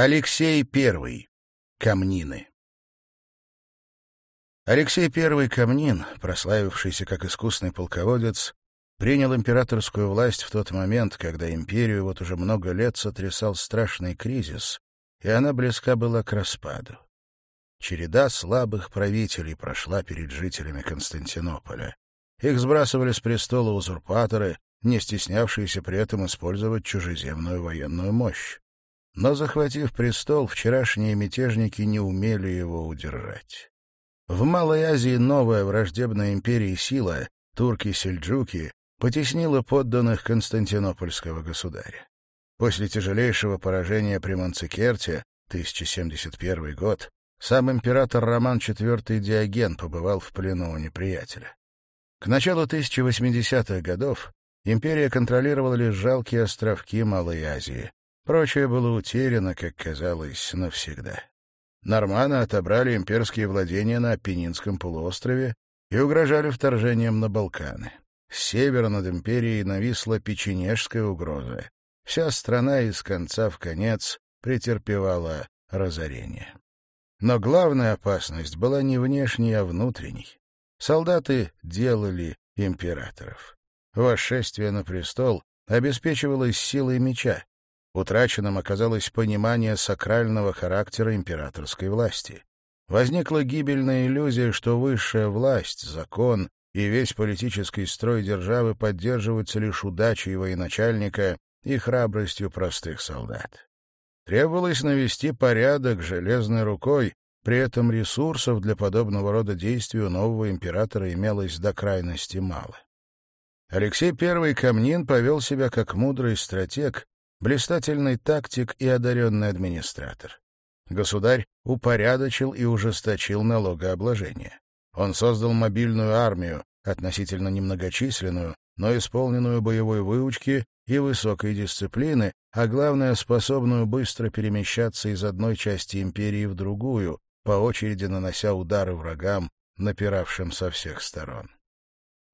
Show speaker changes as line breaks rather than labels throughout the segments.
Алексей I. Камнины. Алексей I Камнин, прославившийся как искусный полководец, принял императорскую власть в тот момент, когда империю вот уже много лет сотрясал страшный кризис, и она близка была к распаду. Череда слабых правителей прошла перед жителями Константинополя. Их сбрасывали с престола узурпаторы, не стеснявшиеся при этом использовать чужеземную военную мощь. Но, захватив престол, вчерашние мятежники не умели его удержать. В Малой Азии новая враждебная империя сила, турки-сельджуки, потеснила подданных константинопольского государя. После тяжелейшего поражения при Манцикерте, 1071 год, сам император Роман IV Диоген побывал в плену у неприятеля. К началу 1080-х годов империя контролировала лишь жалкие островки Малой Азии, Прочее было утеряно, как казалось, навсегда. Норманы отобрали имперские владения на Апеннинском полуострове и угрожали вторжением на Балканы. С севера над империей нависла печенежская угроза. Вся страна из конца в конец претерпевала разорение. Но главная опасность была не внешней, а внутренней. Солдаты делали императоров. Восшествие на престол обеспечивалось силой меча, Утраченным оказалось понимание сакрального характера императорской власти. Возникла гибельная иллюзия, что высшая власть, закон и весь политический строй державы поддерживаются лишь удачей военачальника и храбростью простых солдат. Требовалось навести порядок железной рукой, при этом ресурсов для подобного рода действий у нового императора имелось до крайности мало. Алексей I Камнин повел себя как мудрый стратег, блистательный тактик и одаренный администратор. Государь упорядочил и ужесточил налогообложение. Он создал мобильную армию, относительно немногочисленную, но исполненную боевой выучки и высокой дисциплины, а главное, способную быстро перемещаться из одной части империи в другую, по очереди нанося удары врагам, напиравшим со всех сторон.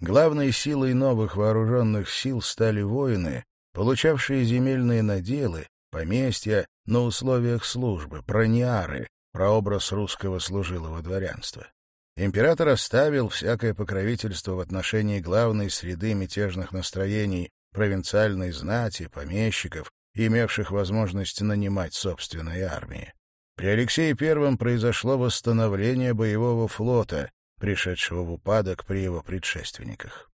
Главной силой новых вооруженных сил стали воины, получавшие земельные наделы, поместья на условиях службы, прониары, прообраз русского служилого дворянства. Император оставил всякое покровительство в отношении главной среды мятежных настроений, провинциальной знати, помещиков, имевших возможность нанимать собственные армии. При Алексее I произошло восстановление боевого флота, пришедшего в упадок при его предшественниках.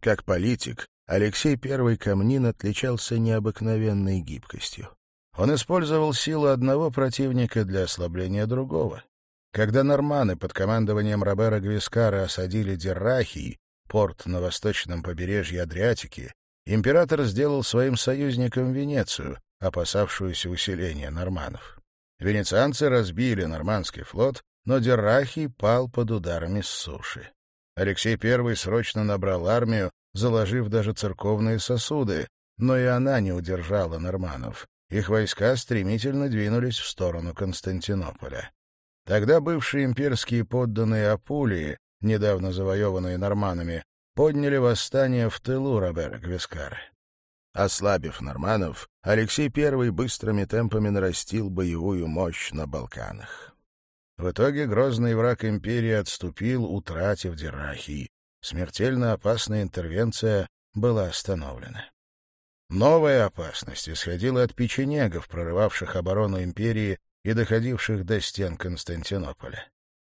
Как политик Алексей I Камнин отличался необыкновенной гибкостью. Он использовал силу одного противника для ослабления другого. Когда норманы под командованием Робера Гвискара осадили Деррахий, порт на восточном побережье Адриатики, император сделал своим союзником Венецию, опасавшуюся усиления норманов. Венецианцы разбили нормандский флот, но Деррахий пал под ударами с суши. Алексей I срочно набрал армию заложив даже церковные сосуды, но и она не удержала норманов. Их войска стремительно двинулись в сторону Константинополя. Тогда бывшие имперские подданные Апулии, недавно завоеванные норманами, подняли восстание в тылу Робера-Гвискара. Ослабив норманов, Алексей I быстрыми темпами нарастил боевую мощь на Балканах. В итоге грозный враг империи отступил, утратив Дирахии, смертельно опасная интервенция была остановлена. Новая опасность исходила от печенегов, прорывавших оборону империи и доходивших до стен Константинополя.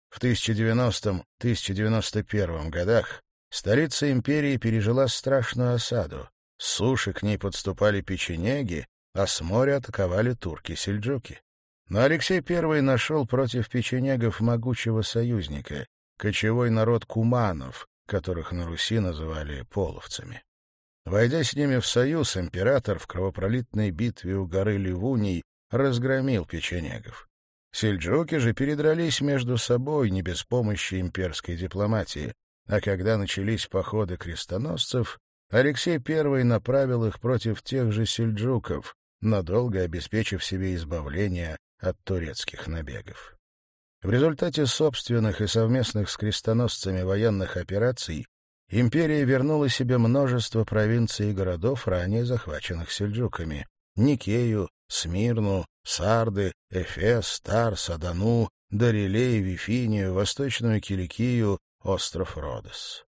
В 1090-1091 годах столица империи пережила страшную осаду. С суши к ней подступали печенеги, а с моря атаковали турки-сельджуки. Но Алексей I нашел против печенегов могучего союзника — кочевой народ куманов, которых на Руси называли половцами. Войдя с ними в союз, император в кровопролитной битве у горы Ливуний разгромил печенегов. Сельджуки же передрались между собой не без помощи имперской дипломатии, а когда начались походы крестоносцев, Алексей I направил их против тех же сельджуков, надолго обеспечив себе избавление от турецких набегов. В результате собственных и совместных с крестоносцами военных операций империя вернула себе множество провинций и городов, ранее захваченных сельджуками — Никею, Смирну, Сарды, Эфес, Тарс, Адану, Дарилей, Вифинию, Восточную Киликию, остров Родос.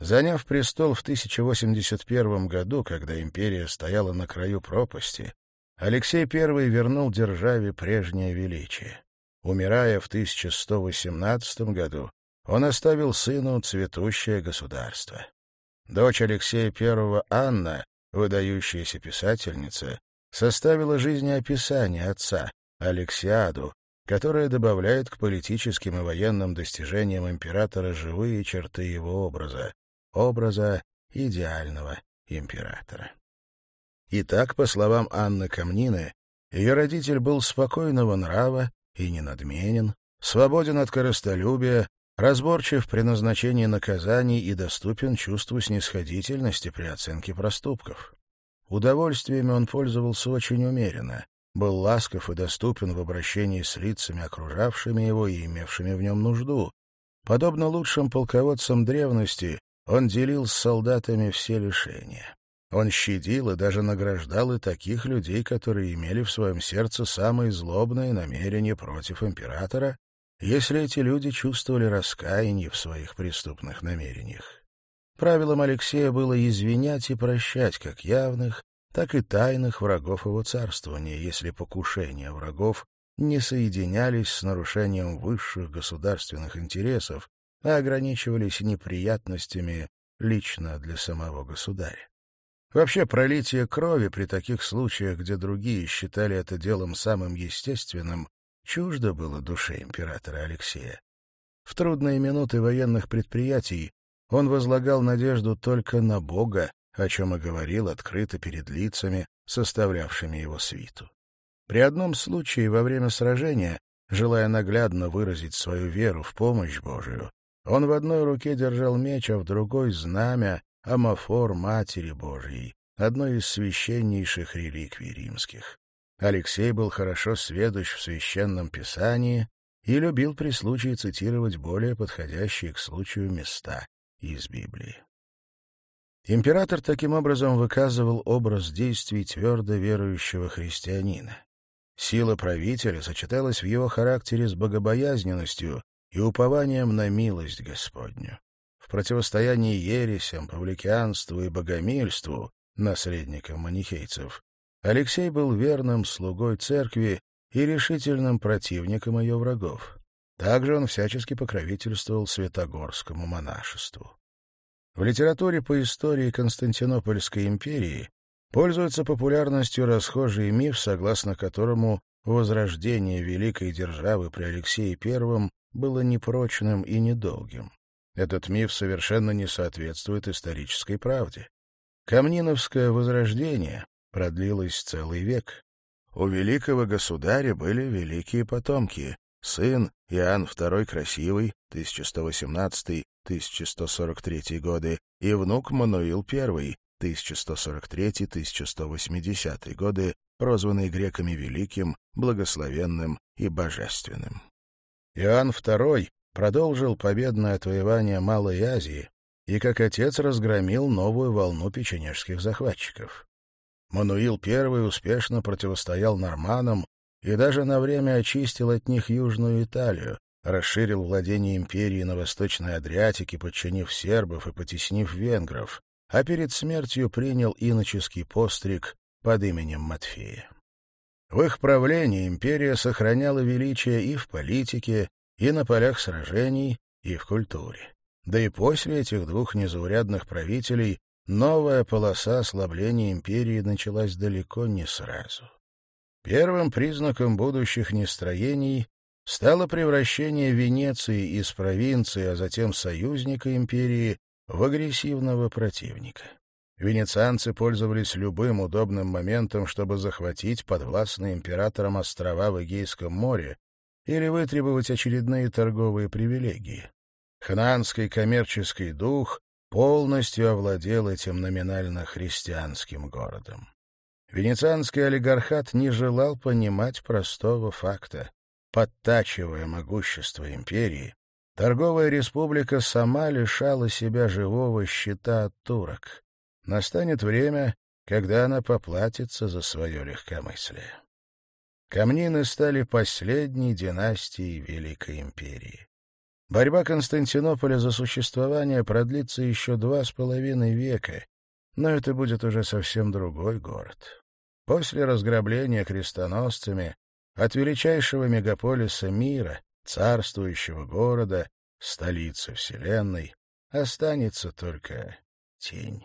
Заняв престол в 1081 году, когда империя стояла на краю пропасти, Алексей I вернул державе прежнее величие. Умирая в 1118 году, он оставил сыну цветущее государство. Дочь Алексея I Анна, выдающаяся писательница, составила жизнеописание отца, Алексиаду, которое добавляет к политическим и военным достижениям императора живые черты его образа, образа идеального императора. Итак, по словам Анны Камнины, ее родитель был спокойного нрава, и не надменен, свободен от корыстолюбия, разборчив при назначении наказаний и доступен чувству снисходительности при оценке проступков. Удовольствиями он пользовался очень умеренно, был ласков и доступен в обращении с лицами, окружавшими его и имевшими в нем нужду. Подобно лучшим полководцам древности, он делил с солдатами все лишения. Он щадил и даже награждал и таких людей, которые имели в своем сердце самые злобные намерения против императора, если эти люди чувствовали раскаяние в своих преступных намерениях. Правилом Алексея было извинять и прощать как явных, так и тайных врагов его царствования, если покушения врагов не соединялись с нарушением высших государственных интересов, а ограничивались неприятностями лично для самого государя. Вообще, пролитие крови при таких случаях, где другие считали это делом самым естественным, чуждо было душе императора Алексея. В трудные минуты военных предприятий он возлагал надежду только на Бога, о чем и говорил открыто перед лицами, составлявшими его свиту. При одном случае во время сражения, желая наглядно выразить свою веру в помощь Божию, он в одной руке держал меч, а в другой — знамя, амафор Матери Божией, одной из священнейших реликвий римских. Алексей был хорошо сведущ в священном писании и любил при случае цитировать более подходящие к случаю места из Библии. Император таким образом выказывал образ действий твердо верующего христианина. Сила правителя сочеталась в его характере с богобоязненностью и упованием на милость Господню противостоянии ересям, павликианству и богомильству, наследникам манихейцев, Алексей был верным слугой церкви и решительным противником ее врагов. Также он всячески покровительствовал святогорскому монашеству. В литературе по истории Константинопольской империи пользуется популярностью расхожий миф, согласно которому возрождение великой державы при Алексее I было непрочным и недолгим. Этот миф совершенно не соответствует исторической правде. Камниновское возрождение продлилось целый век. У великого государя были великие потомки. Сын Иоанн II Красивый, 1118-1143 годы, и внук Мануил I, 1143-1180 годы, прозванный греками Великим, Благословенным и Божественным. Иоанн II продолжил победное отвоевание Малой Азии и, как отец, разгромил новую волну печенежских захватчиков. Мануил I успешно противостоял норманам и даже на время очистил от них Южную Италию, расширил владение империи на Восточной Адриатике, подчинив сербов и потеснив венгров, а перед смертью принял иноческий постриг под именем Матфея. В их правлении империя сохраняла величие и в политике, и на полях сражений, и в культуре. Да и после этих двух незаурядных правителей новая полоса ослабления империи началась далеко не сразу. Первым признаком будущих нестроений стало превращение Венеции из провинции, а затем союзника империи, в агрессивного противника. Венецианцы пользовались любым удобным моментом, чтобы захватить подвластные императорам острова в Эгейском море, или вытребовать очередные торговые привилегии. Хананский коммерческий дух полностью овладел этим номинально христианским городом. Венецианский олигархат не желал понимать простого факта. Подтачивая могущество империи, торговая республика сама лишала себя живого счета от турок. Настанет время, когда она поплатится за свое легкомыслие камнины стали последней династией Великой Империи. Борьба Константинополя за существование продлится еще два с половиной века, но это будет уже совсем другой город. После разграбления крестоносцами от величайшего мегаполиса мира, царствующего города, столицы Вселенной, останется только тень.